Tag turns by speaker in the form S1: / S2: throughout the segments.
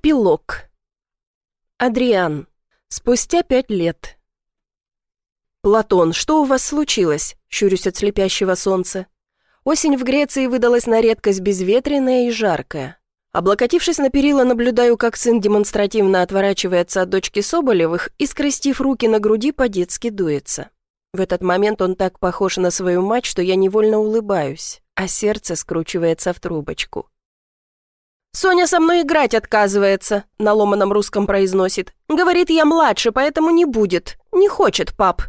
S1: Эпилог. Адриан. Спустя пять лет. «Платон, что у вас случилось?» — щурюсь от слепящего солнца. Осень в Греции выдалась на редкость безветренная и жаркая. Облокотившись на перила, наблюдаю, как сын демонстративно отворачивается от дочки Соболевых и, скрестив руки на груди, по-детски дуется. В этот момент он так похож на свою мать, что я невольно улыбаюсь, а сердце скручивается в трубочку. «Соня со мной играть отказывается», — на ломаном русском произносит. «Говорит, я младше, поэтому не будет. Не хочет, пап».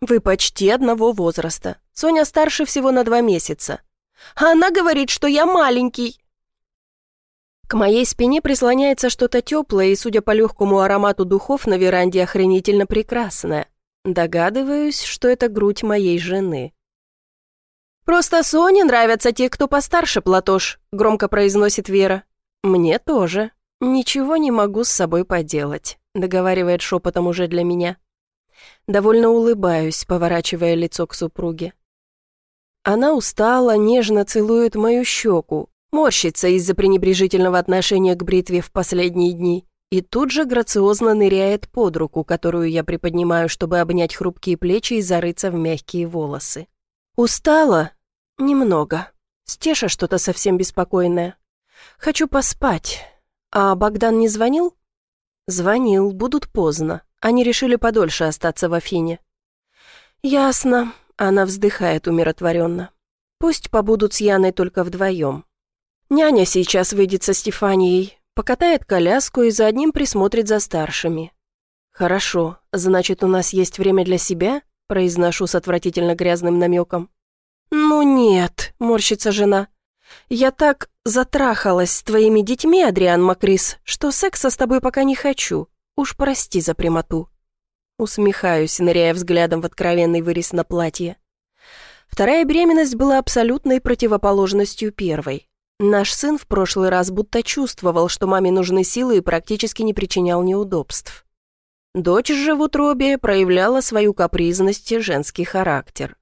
S1: «Вы почти одного возраста. Соня старше всего на два месяца». «А она говорит, что я маленький». К моей спине прислоняется что-то теплое и, судя по легкому аромату духов, на веранде охренительно прекрасное. Догадываюсь, что это грудь моей жены. «Просто Соне нравятся те, кто постарше, Платош», — громко произносит Вера. «Мне тоже. Ничего не могу с собой поделать», — договаривает шепотом уже для меня. Довольно улыбаюсь, поворачивая лицо к супруге. Она устала, нежно целует мою щеку, морщится из-за пренебрежительного отношения к бритве в последние дни и тут же грациозно ныряет под руку, которую я приподнимаю, чтобы обнять хрупкие плечи и зарыться в мягкие волосы. Устала? Немного. Стеша что-то совсем беспокойное. Хочу поспать. А Богдан не звонил? Звонил, будут поздно. Они решили подольше остаться в Афине. Ясно. Она вздыхает умиротворенно. Пусть побудут с Яной только вдвоем. Няня сейчас выйдет со Стефанией, покатает коляску и за одним присмотрит за старшими. «Хорошо, значит, у нас есть время для себя?» Произношу с отвратительно грязным намеком. «Ну нет», — морщится жена. «Я так затрахалась с твоими детьми, Адриан Макрис, что секса с тобой пока не хочу. Уж прости за прямоту». Усмехаюсь, ныряя взглядом в откровенный вырез на платье. Вторая беременность была абсолютной противоположностью первой. Наш сын в прошлый раз будто чувствовал, что маме нужны силы и практически не причинял неудобств. Дочь же в утробе проявляла свою капризность и женский характер.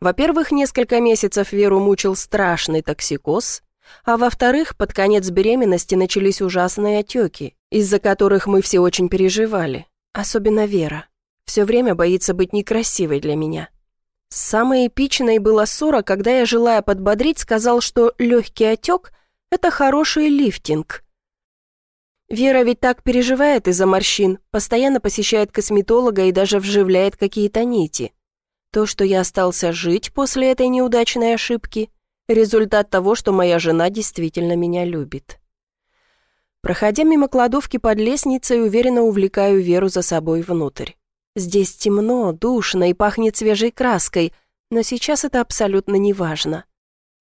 S1: Во-первых, несколько месяцев Веру мучил страшный токсикоз, а во-вторых, под конец беременности начались ужасные отеки, из-за которых мы все очень переживали. Особенно Вера. Все время боится быть некрасивой для меня. Самой эпичной была ссора, когда я, желая подбодрить, сказал, что легкий отек – это хороший лифтинг. Вера ведь так переживает из-за морщин, постоянно посещает косметолога и даже вживляет какие-то нити. То, что я остался жить после этой неудачной ошибки – результат того, что моя жена действительно меня любит. Проходя мимо кладовки под лестницей, уверенно увлекаю Веру за собой внутрь. Здесь темно, душно и пахнет свежей краской, но сейчас это абсолютно не важно.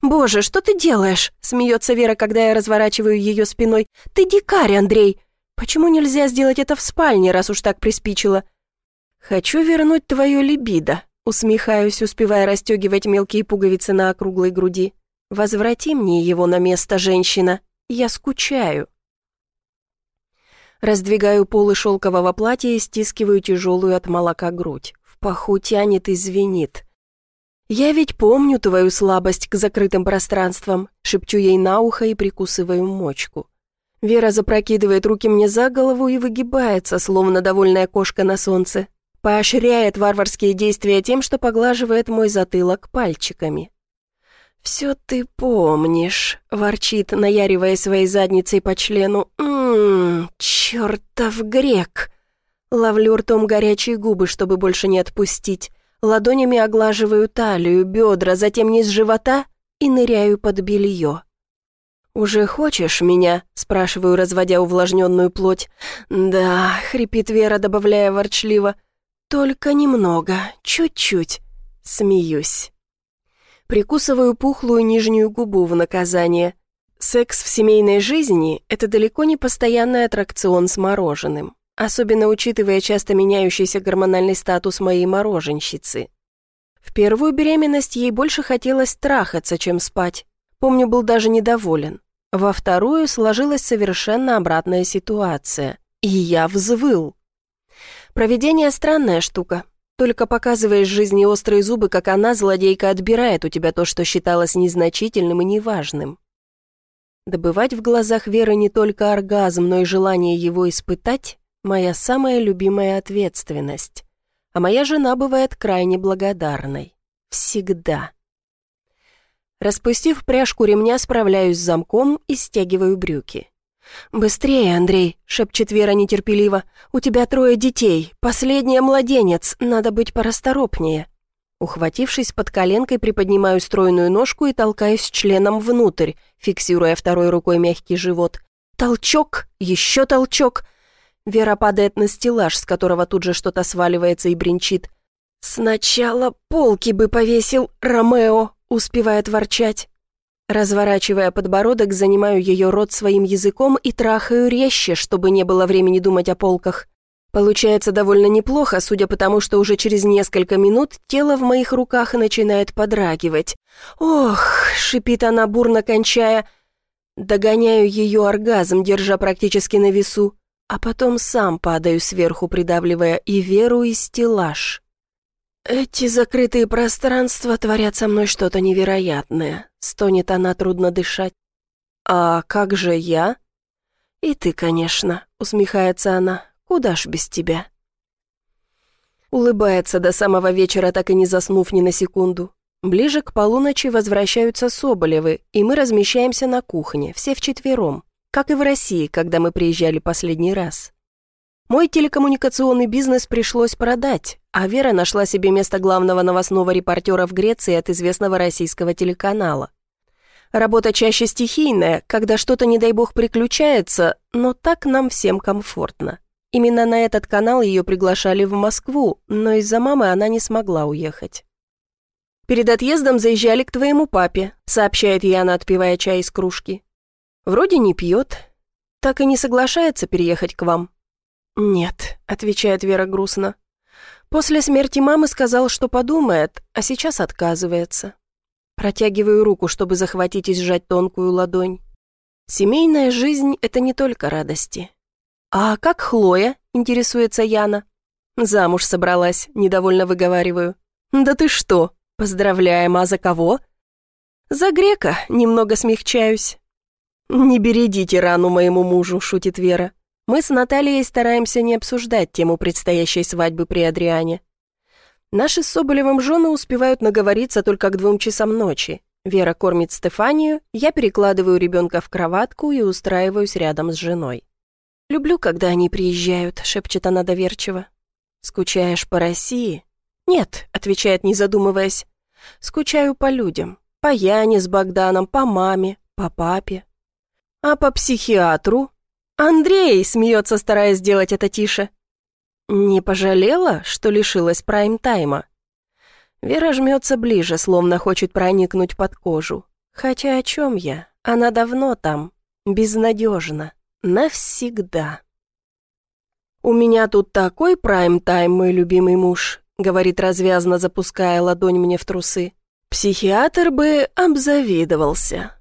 S1: «Боже, что ты делаешь?» — смеется Вера, когда я разворачиваю ее спиной. «Ты дикарь, Андрей! Почему нельзя сделать это в спальне, раз уж так приспичило?» «Хочу вернуть твое либидо», Усмехаюсь, успевая расстегивать мелкие пуговицы на округлой груди. «Возврати мне его на место, женщина. Я скучаю». Раздвигаю полы шелкового платья и стискиваю тяжелую от молока грудь. В паху тянет и звенит. «Я ведь помню твою слабость к закрытым пространствам», шепчу ей на ухо и прикусываю мочку. Вера запрокидывает руки мне за голову и выгибается, словно довольная кошка на солнце поощряет варварские действия тем, что поглаживает мой затылок пальчиками. «Все ты помнишь», — ворчит, наяривая своей задницей по члену. «Ммм, чертов грек!» Ловлю ртом горячие губы, чтобы больше не отпустить. Ладонями оглаживаю талию, бедра, затем низ живота и ныряю под белье. «Уже хочешь меня?» — спрашиваю, разводя увлажненную плоть. «Да», — хрипит Вера, добавляя ворчливо. «Только немного, чуть-чуть». Смеюсь. Прикусываю пухлую нижнюю губу в наказание. Секс в семейной жизни – это далеко не постоянный аттракцион с мороженым, особенно учитывая часто меняющийся гормональный статус моей мороженщицы. В первую беременность ей больше хотелось трахаться, чем спать. Помню, был даже недоволен. Во вторую сложилась совершенно обратная ситуация. И я взвыл. Проведение странная штука. Только показываешь жизни острые зубы, как она, злодейка, отбирает у тебя то, что считалось незначительным и неважным. Добывать в глазах Веры не только оргазм, но и желание его испытать — моя самая любимая ответственность. А моя жена бывает крайне благодарной. Всегда. Распустив пряжку ремня, справляюсь с замком и стягиваю брюки. «Быстрее, Андрей!» — шепчет Вера нетерпеливо. «У тебя трое детей. Последняя младенец. Надо быть порасторопнее». Ухватившись под коленкой, приподнимаю стройную ножку и толкаюсь членом внутрь, фиксируя второй рукой мягкий живот. Толчок, еще толчок. Вера падает на стеллаж, с которого тут же что-то сваливается и бренчит. «Сначала полки бы повесил, Ромео!» — успевает ворчать. Разворачивая подбородок, занимаю ее рот своим языком и трахаю резче, чтобы не было времени думать о полках. Получается довольно неплохо, судя по тому, что уже через несколько минут тело в моих руках начинает подрагивать. «Ох!» — шипит она, бурно кончая. Догоняю ее оргазм, держа практически на весу, а потом сам падаю сверху, придавливая и веру, и стеллаж. «Эти закрытые пространства творят со мной что-то невероятное», — стонет она, трудно дышать. «А как же я?» «И ты, конечно», — усмехается она, — «куда ж без тебя?» Улыбается до самого вечера, так и не заснув ни на секунду. Ближе к полуночи возвращаются Соболевы, и мы размещаемся на кухне, все вчетвером, как и в России, когда мы приезжали последний раз. Мой телекоммуникационный бизнес пришлось продать, а Вера нашла себе место главного новостного репортера в Греции от известного российского телеканала. Работа чаще стихийная, когда что-то, не дай бог, приключается, но так нам всем комфортно. Именно на этот канал ее приглашали в Москву, но из-за мамы она не смогла уехать. «Перед отъездом заезжали к твоему папе», сообщает Яна, отпивая чай из кружки. «Вроде не пьет, так и не соглашается переехать к вам». «Нет», — отвечает Вера грустно. «После смерти мамы сказал, что подумает, а сейчас отказывается». Протягиваю руку, чтобы захватить и сжать тонкую ладонь. Семейная жизнь — это не только радости. «А как Хлоя?» — интересуется Яна. «Замуж собралась», — недовольно выговариваю. «Да ты что? Поздравляем, а за кого?» «За грека», — немного смягчаюсь. «Не бередите рану моему мужу», — шутит Вера. Мы с Натальей стараемся не обсуждать тему предстоящей свадьбы при Адриане. Наши с Соболевым жены успевают наговориться только к двум часам ночи. Вера кормит Стефанию, я перекладываю ребенка в кроватку и устраиваюсь рядом с женой. «Люблю, когда они приезжают», — шепчет она доверчиво. «Скучаешь по России?» «Нет», — отвечает, не задумываясь. «Скучаю по людям. По Яне с Богданом, по маме, по папе». «А по психиатру?» «Андрей!» — смеется, стараясь сделать это тише. «Не пожалела, что лишилась прайм-тайма?» Вера жмется ближе, словно хочет проникнуть под кожу. Хотя о чем я? Она давно там. Безнадежно. Навсегда. «У меня тут такой прайм-тайм, мой любимый муж», — говорит развязно, запуская ладонь мне в трусы. «Психиатр бы обзавидовался».